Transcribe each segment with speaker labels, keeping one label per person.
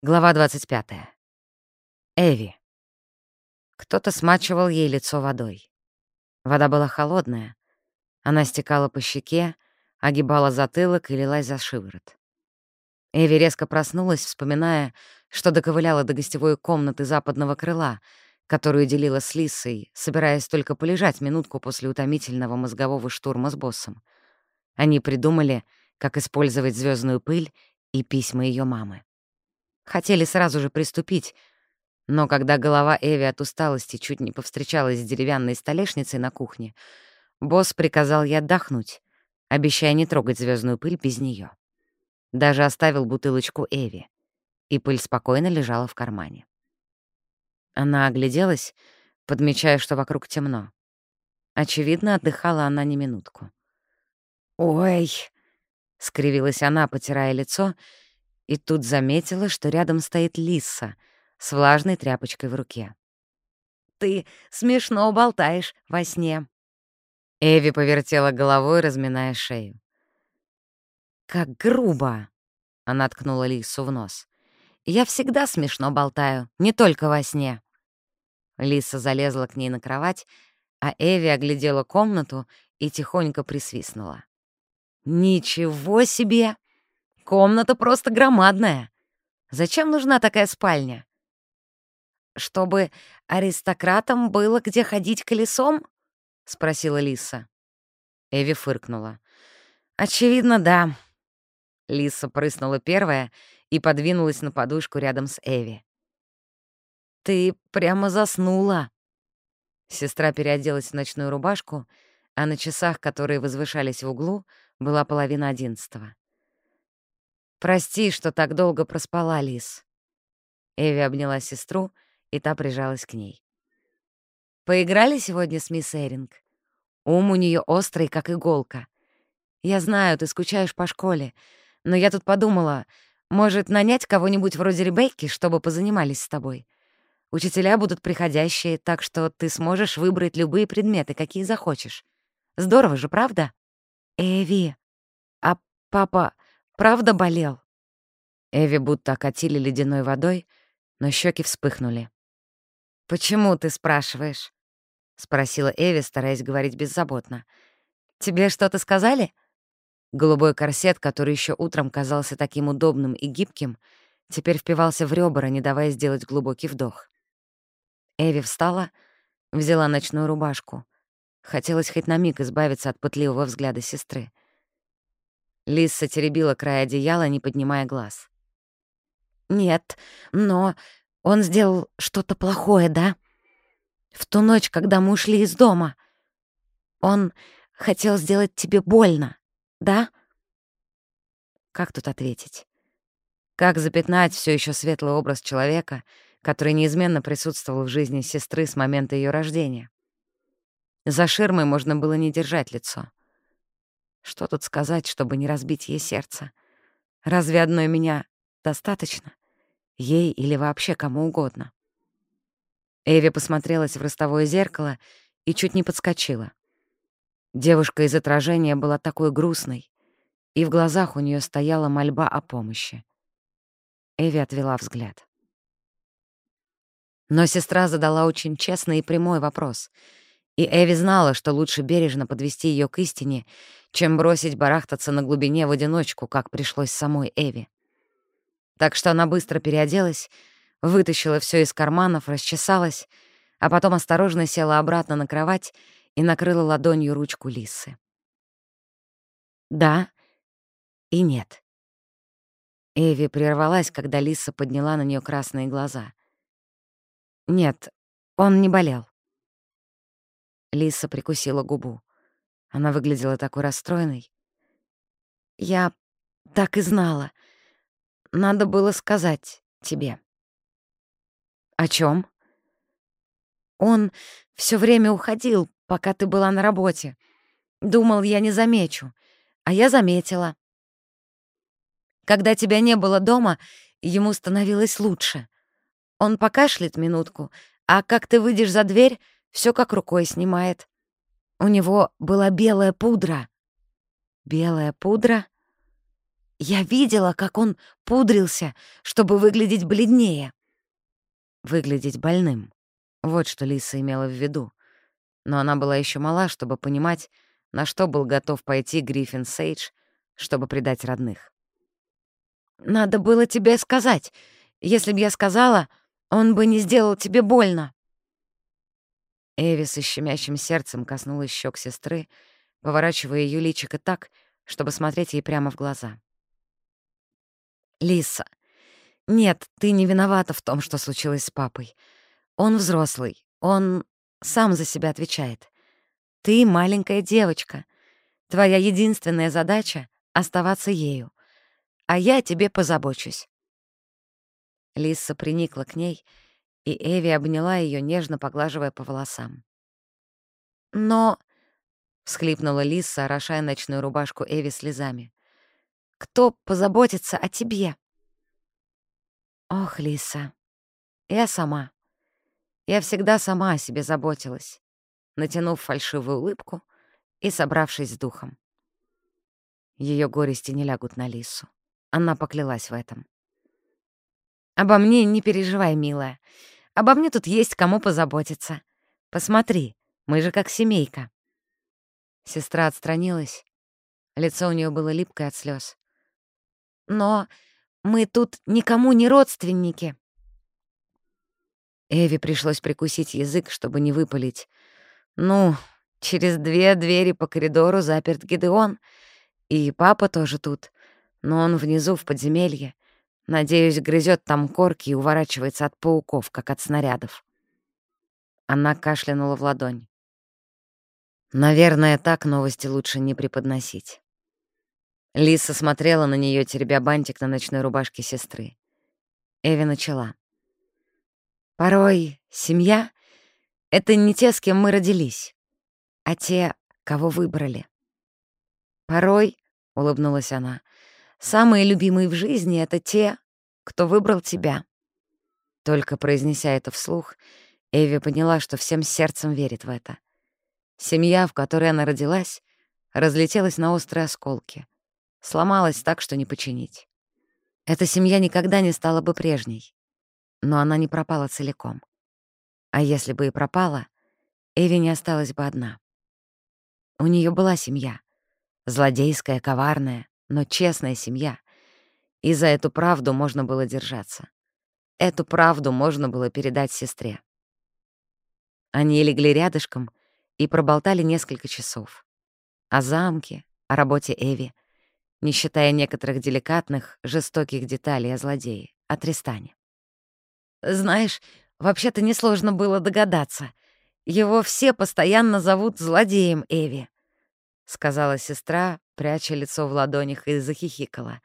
Speaker 1: Глава 25. Эви. Кто-то смачивал ей лицо водой. Вода была холодная. Она стекала по щеке, огибала затылок и лилась за шиворот. Эви резко проснулась, вспоминая, что доковыляла до гостевой комнаты западного крыла, которую делила с Лисой, собираясь только полежать минутку после утомительного мозгового штурма с боссом. Они придумали, как использовать звездную пыль и письма ее мамы. Хотели сразу же приступить, но когда голова Эви от усталости чуть не повстречалась с деревянной столешницей на кухне, босс приказал ей отдохнуть, обещая не трогать звездную пыль без нее. Даже оставил бутылочку Эви, и пыль спокойно лежала в кармане. Она огляделась, подмечая, что вокруг темно. Очевидно, отдыхала она не минутку. «Ой!» — скривилась она, потирая лицо, и тут заметила, что рядом стоит Лиса с влажной тряпочкой в руке. «Ты смешно болтаешь во сне». Эви повертела головой, разминая шею. «Как грубо!» — она ткнула Лису в нос. «Я всегда смешно болтаю, не только во сне». Лиса залезла к ней на кровать, а Эви оглядела комнату и тихонько присвистнула. «Ничего себе! Комната просто громадная. Зачем нужна такая спальня? Чтобы аристократам было где ходить колесом? Спросила Лиса. Эви фыркнула. Очевидно, да. Лиса прыснула первая и подвинулась на подушку рядом с Эви. «Ты прямо заснула!» Сестра переоделась в ночную рубашку, а на часах, которые возвышались в углу, была половина одиннадцатого. «Прости, что так долго проспала, Лис». Эви обняла сестру, и та прижалась к ней. «Поиграли сегодня с мисс Эринг? Ум у нее острый, как иголка. Я знаю, ты скучаешь по школе, но я тут подумала, может, нанять кого-нибудь вроде Ребекки, чтобы позанимались с тобой? Учителя будут приходящие, так что ты сможешь выбрать любые предметы, какие захочешь. Здорово же, правда? Эви, а папа Правда болел?» Эви будто окатили ледяной водой, но щеки вспыхнули. «Почему ты спрашиваешь?» — спросила Эви, стараясь говорить беззаботно. «Тебе что-то сказали?» Голубой корсет, который еще утром казался таким удобным и гибким, теперь впивался в ребра, не давая сделать глубокий вдох. Эви встала, взяла ночную рубашку. Хотелось хоть на миг избавиться от пытливого взгляда сестры. Лиса теребила край одеяла, не поднимая глаз. «Нет, но он сделал что-то плохое, да? В ту ночь, когда мы ушли из дома. Он хотел сделать тебе больно, да?» Как тут ответить? Как запятнать все еще светлый образ человека, который неизменно присутствовал в жизни сестры с момента ее рождения? За ширмой можно было не держать лицо. Что тут сказать, чтобы не разбить ей сердце? Разве одной меня достаточно? Ей или вообще кому угодно? Эви посмотрелась в ростовое зеркало и чуть не подскочила. Девушка из отражения была такой грустной, и в глазах у нее стояла мольба о помощи. Эви отвела взгляд. Но сестра задала очень честный и прямой вопрос — и Эви знала, что лучше бережно подвести ее к истине, чем бросить барахтаться на глубине в одиночку, как пришлось самой Эви. Так что она быстро переоделась, вытащила все из карманов, расчесалась, а потом осторожно села обратно на кровать и накрыла ладонью ручку Лисы. «Да и нет». Эви прервалась, когда Лиса подняла на нее красные глаза. «Нет, он не болел». Лиса прикусила губу. Она выглядела такой расстроенной. «Я так и знала. Надо было сказать тебе». «О чем? «Он все время уходил, пока ты была на работе. Думал, я не замечу. А я заметила. Когда тебя не было дома, ему становилось лучше. Он покашляет минутку, а как ты выйдешь за дверь, все как рукой снимает. У него была белая пудра. Белая пудра? Я видела, как он пудрился, чтобы выглядеть бледнее. Выглядеть больным. Вот что Лиса имела в виду. Но она была еще мала, чтобы понимать, на что был готов пойти Гриффин Сейдж, чтобы предать родных. «Надо было тебе сказать. Если б я сказала, он бы не сделал тебе больно». Эви с щемящим сердцем коснулась щек сестры, поворачивая ее личико так, чтобы смотреть ей прямо в глаза. «Лиса, нет, ты не виновата в том, что случилось с папой. Он взрослый, он сам за себя отвечает. Ты маленькая девочка. Твоя единственная задача — оставаться ею. А я тебе позабочусь». Лиса приникла к ней, и Эви обняла ее, нежно поглаживая по волосам. «Но...» — всхлипнула Лиса, орошая ночную рубашку Эви слезами. «Кто позаботится о тебе?» «Ох, Лиса, я сама. Я всегда сама о себе заботилась, натянув фальшивую улыбку и собравшись с духом. Ее горести не лягут на Лису. Она поклялась в этом. «Обо мне не переживай, милая. Обо мне тут есть кому позаботиться. Посмотри, мы же как семейка». Сестра отстранилась. Лицо у нее было липкое от слез. «Но мы тут никому не родственники». Эви пришлось прикусить язык, чтобы не выпалить. «Ну, через две двери по коридору заперт Гидеон, и папа тоже тут, но он внизу в подземелье. Надеюсь, грызет там корки и уворачивается от пауков, как от снарядов». Она кашлянула в ладонь. Наверное, так новости лучше не преподносить. Лиса смотрела на нее, теребя бантик на ночной рубашке сестры. Эви начала. «Порой семья — это не те, с кем мы родились, а те, кого выбрали. Порой, — улыбнулась она, — самые любимые в жизни — это те, кто выбрал тебя». Только произнеся это вслух, Эви поняла, что всем сердцем верит в это. Семья, в которой она родилась, разлетелась на острые осколки — Сломалась так, что не починить. Эта семья никогда не стала бы прежней. Но она не пропала целиком. А если бы и пропала, Эви не осталась бы одна. У нее была семья. Злодейская, коварная, но честная семья. И за эту правду можно было держаться. Эту правду можно было передать сестре. Они легли рядышком и проболтали несколько часов. О замке, о работе Эви — не считая некоторых деликатных, жестоких деталей о злодее, о Тристане. «Знаешь, вообще-то несложно было догадаться. Его все постоянно зовут злодеем Эви», — сказала сестра, пряча лицо в ладонях и захихикала.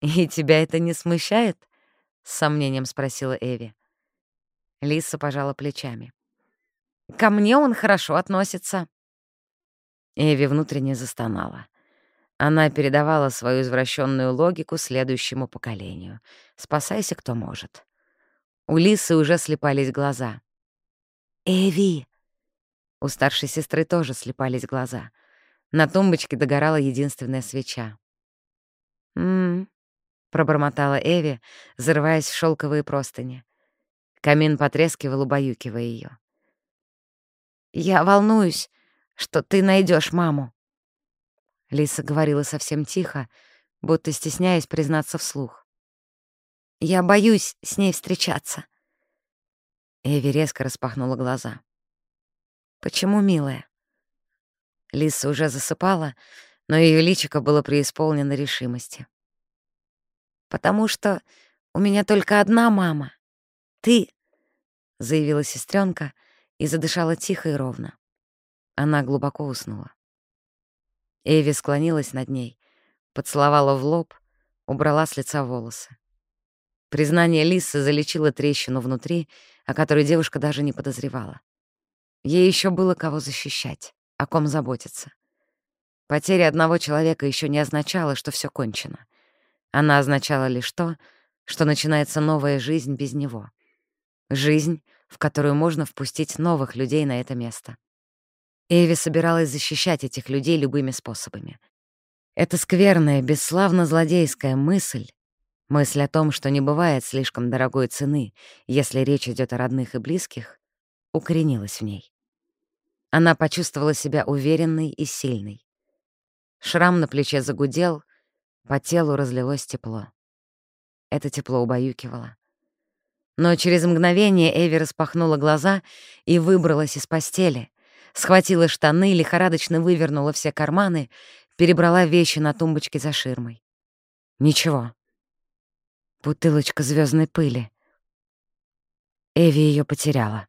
Speaker 1: «И тебя это не смущает?» — с сомнением спросила Эви. Лиса пожала плечами. «Ко мне он хорошо относится». Эви внутренне застонала. Она передавала свою извращенную логику следующему поколению. Спасайся, кто может. У Лисы уже слепались глаза. «Эви!» У старшей сестры тоже слепались глаза. На тумбочке догорала единственная свеча. «М-м-м», пробормотала Эви, зарываясь в шелковые простыни. Камин потрескивал, убаюкивая ее. «Я волнуюсь, что ты найдешь маму», Лиса говорила совсем тихо, будто стесняясь признаться вслух. «Я боюсь с ней встречаться». Эви резко распахнула глаза. «Почему, милая?» Лиса уже засыпала, но ее личико было преисполнено решимости. «Потому что у меня только одна мама. Ты», — заявила сестренка и задышала тихо и ровно. Она глубоко уснула. Эви склонилась над ней, поцеловала в лоб, убрала с лица волосы. Признание Лисы залечило трещину внутри, о которой девушка даже не подозревала. Ей еще было кого защищать, о ком заботиться. Потеря одного человека еще не означала, что все кончено. Она означала лишь то, что начинается новая жизнь без него. Жизнь, в которую можно впустить новых людей на это место. Эви собиралась защищать этих людей любыми способами. Эта скверная, бесславно-злодейская мысль, мысль о том, что не бывает слишком дорогой цены, если речь идет о родных и близких, укоренилась в ней. Она почувствовала себя уверенной и сильной. Шрам на плече загудел, по телу разлилось тепло. Это тепло убаюкивало. Но через мгновение Эви распахнула глаза и выбралась из постели, схватила штаны, лихорадочно вывернула все карманы, перебрала вещи на тумбочке за ширмой. Ничего. Бутылочка звездной пыли. Эви ее потеряла.